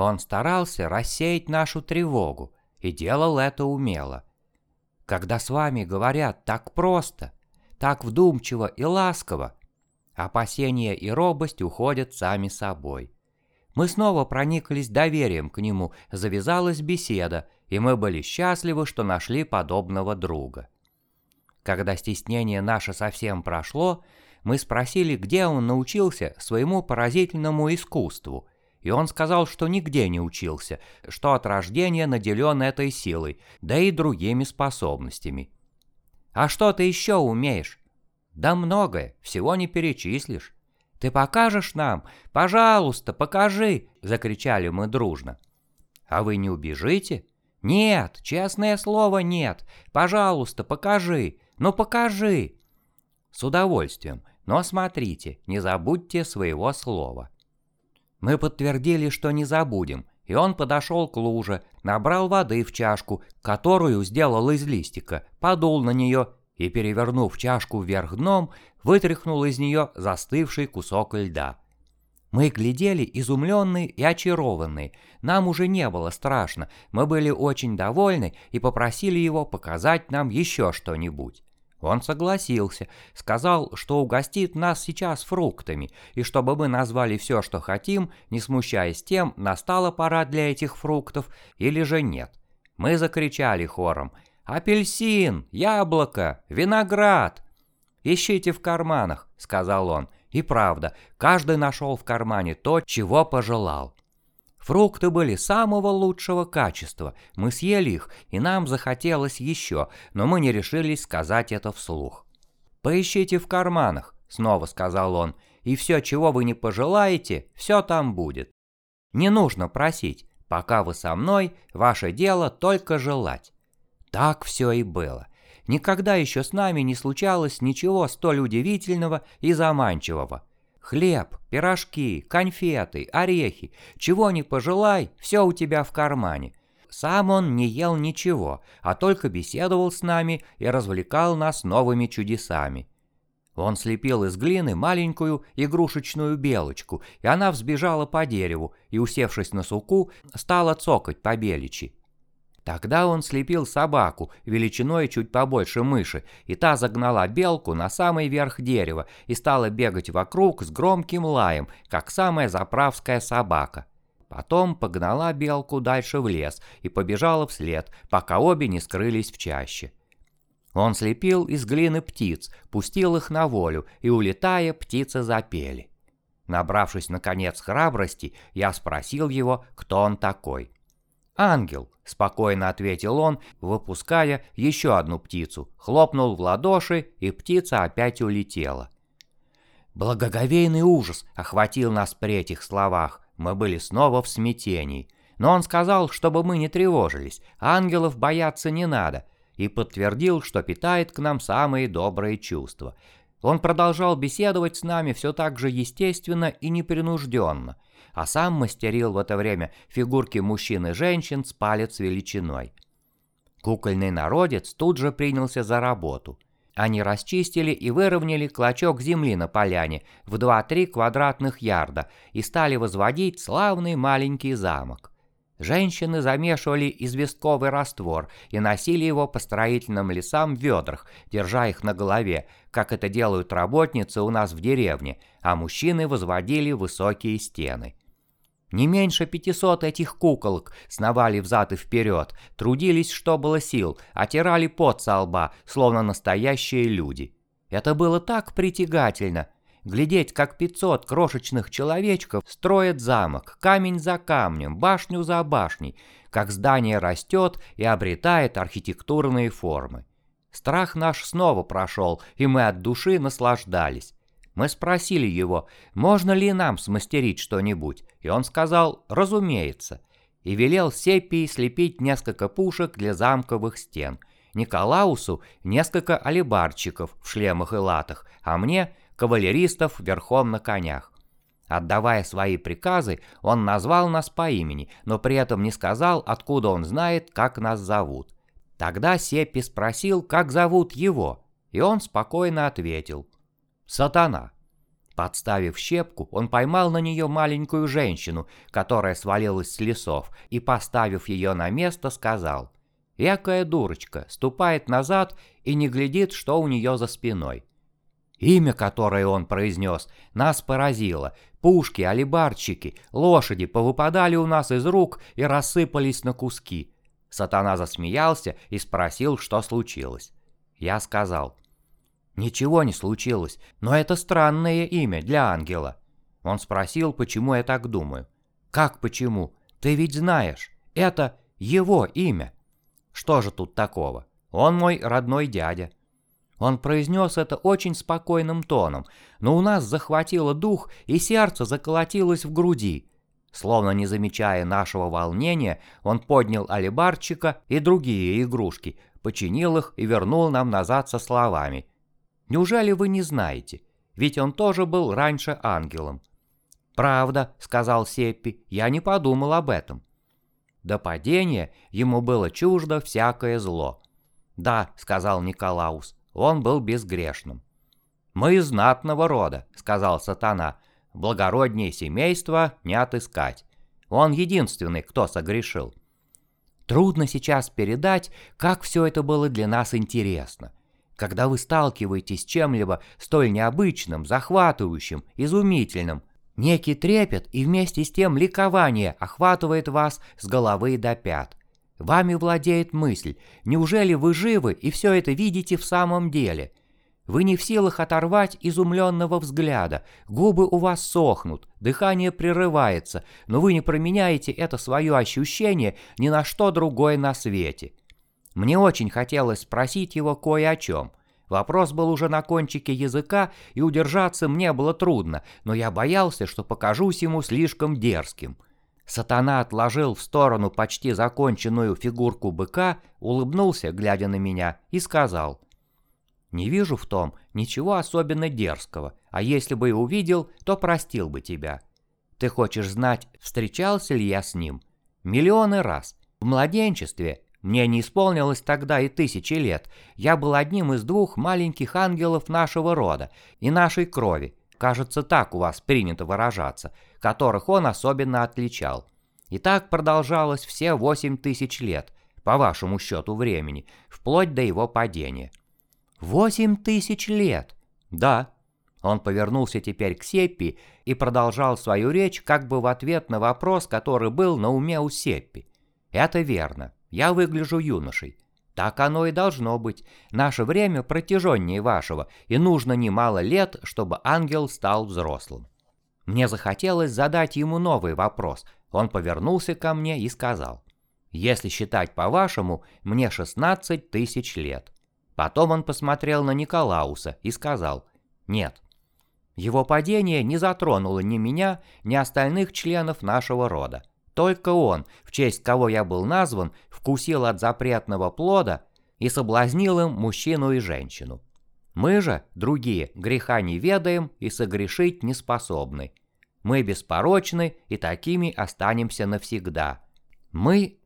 Он старался рассеять нашу тревогу и делал это умело. Когда с вами говорят так просто, так вдумчиво и ласково, опасения и робость уходят сами собой. Мы снова прониклись доверием к нему, завязалась беседа, и мы были счастливы, что нашли подобного друга. Когда стеснение наше совсем прошло, мы спросили, где он научился своему поразительному искусству, и он сказал, что нигде не учился, что от рождения наделен этой силой, да и другими способностями. «А что ты еще умеешь?» «Да многое, всего не перечислишь». «Ты покажешь нам? Пожалуйста, покажи!» — закричали мы дружно. «А вы не убежите?» «Нет, честное слово, нет. Пожалуйста, покажи. Ну покажи!» «С удовольствием, но смотрите, не забудьте своего слова». Мы подтвердили, что не забудем, и он подошел к луже, набрал воды в чашку, которую сделал из листика, подул на нее и, перевернув чашку вверх дном, вытряхнул из нее застывший кусок льда. Мы глядели изумленные и очарованные. Нам уже не было страшно, мы были очень довольны и попросили его показать нам еще что-нибудь. Он согласился, сказал, что угостит нас сейчас фруктами, и чтобы мы назвали все, что хотим, не смущаясь тем, настала пора для этих фруктов или же нет. Мы закричали хором – «Апельсин! Яблоко! Виноград!» «Ищите в карманах», — сказал он. И правда, каждый нашел в кармане то, чего пожелал. Фрукты были самого лучшего качества, мы съели их, и нам захотелось еще, но мы не решились сказать это вслух. «Поищите в карманах», — снова сказал он, — «и все, чего вы не пожелаете, все там будет. Не нужно просить, пока вы со мной, ваше дело только желать». Так все и было. Никогда еще с нами не случалось ничего столь удивительного и заманчивого. Хлеб, пирожки, конфеты, орехи, чего ни пожелай, все у тебя в кармане. Сам он не ел ничего, а только беседовал с нами и развлекал нас новыми чудесами. Он слепил из глины маленькую игрушечную белочку, и она взбежала по дереву и, усевшись на суку, стала цокать по беличи. Тогда он слепил собаку, величиной чуть побольше мыши, и та загнала белку на самый верх дерева и стала бегать вокруг с громким лаем, как самая заправская собака. Потом погнала белку дальше в лес и побежала вслед, пока обе не скрылись в чаще. Он слепил из глины птиц, пустил их на волю, и, улетая, птицы запели. Набравшись, наконец, храбрости, я спросил его, кто он такой. «Ангел», — спокойно ответил он, выпуская еще одну птицу, хлопнул в ладоши, и птица опять улетела. Благоговейный ужас охватил нас при этих словах, мы были снова в смятении. Но он сказал, чтобы мы не тревожились, ангелов бояться не надо, и подтвердил, что питает к нам самые добрые чувства. Он продолжал беседовать с нами все так же естественно и непринужденно — а сам мастерил в это время фигурки мужчин и женщин с палец величиной. Кукольный народец тут же принялся за работу. Они расчистили и выровняли клочок земли на поляне в 2-3 квадратных ярда и стали возводить славный маленький замок. Женщины замешивали известковый раствор и носили его по строительным лесам в ведрах, держа их на голове, как это делают работницы у нас в деревне, а мужчины возводили высокие стены. Не меньше пятисот этих куколок сновали взад и вперед, трудились, что было сил, отирали пот со лба, словно настоящие люди. Это было так притягательно. Глядеть, как пятьсот крошечных человечков строят замок, камень за камнем, башню за башней, как здание растет и обретает архитектурные формы. Страх наш снова прошел, и мы от души наслаждались. Мы спросили его, можно ли нам смастерить что-нибудь, и он сказал «разумеется», и велел Сеппии слепить несколько пушек для замковых стен, Николаусу несколько алибарчиков в шлемах и латах, а мне кавалеристов верхом на конях. Отдавая свои приказы, он назвал нас по имени, но при этом не сказал, откуда он знает, как нас зовут. Тогда Сеппи спросил, как зовут его, и он спокойно ответил – Сатана. Подставив щепку, он поймал на нее маленькую женщину, которая свалилась с лесов, и, поставив ее на место, сказал, «Экая дурочка, ступает назад и не глядит, что у нее за спиной». Имя, которое он произнес, нас поразило. Пушки, алибарчики, лошади повыпадали у нас из рук и рассыпались на куски. Сатана засмеялся и спросил, что случилось. Я сказал, «Ничего не случилось, но это странное имя для ангела». Он спросил, почему я так думаю. «Как почему? Ты ведь знаешь, это его имя». «Что же тут такого? Он мой родной дядя». Он произнес это очень спокойным тоном, но у нас захватило дух, и сердце заколотилось в груди. Словно не замечая нашего волнения, он поднял алибарчика и другие игрушки, починил их и вернул нам назад со словами. «Неужели вы не знаете? Ведь он тоже был раньше ангелом». «Правда», — сказал Сеппи, — «я не подумал об этом». До падения ему было чуждо всякое зло. «Да», — сказал Николаус, он был безгрешным. «Мы из знатного рода», — сказал сатана, — «благороднее семейства не отыскать. Он единственный, кто согрешил». Трудно сейчас передать, как все это было для нас интересно. Когда вы сталкиваетесь с чем-либо столь необычным, захватывающим, изумительным, некий трепет и вместе с тем ликование охватывает вас с головы до пят. Вами владеет мысль, неужели вы живы и все это видите в самом деле? Вы не в силах оторвать изумленного взгляда, губы у вас сохнут, дыхание прерывается, но вы не променяете это свое ощущение ни на что другое на свете. Мне очень хотелось спросить его кое о чем. Вопрос был уже на кончике языка, и удержаться мне было трудно, но я боялся, что покажусь ему слишком дерзким. Сатана отложил в сторону почти законченную фигурку быка, улыбнулся, глядя на меня, и сказал. «Не вижу в том ничего особенно дерзкого, а если бы и увидел, то простил бы тебя. Ты хочешь знать, встречался ли я с ним? Миллионы раз. В младенчестве, мне не исполнилось тогда и тысячи лет, я был одним из двух маленьких ангелов нашего рода и нашей крови, кажется, так у вас принято выражаться, которых он особенно отличал. И так продолжалось все восемь тысяч лет, по вашему счету времени, вплоть до его падения. Восемь тысяч лет? Да. Он повернулся теперь к Сеппи и продолжал свою речь как бы в ответ на вопрос, который был на уме у Сеппи. Это верно. Я выгляжу юношей. Так оно и должно быть. Наше время протяженнее вашего, и нужно немало лет, чтобы ангел стал взрослым. Мне захотелось задать ему новый вопрос. Он повернулся ко мне и сказал, «Если считать по-вашему, мне 16 тысяч лет». Потом он посмотрел на Николауса и сказал, «Нет». Его падение не затронуло ни меня, ни остальных членов нашего рода. Только он, в честь кого я был назван, вкусил от запретного плода и соблазнил им мужчину и женщину. Мы же, другие, греха не ведаем и согрешить не способны. Мы беспорочны и такими останемся навсегда. Мы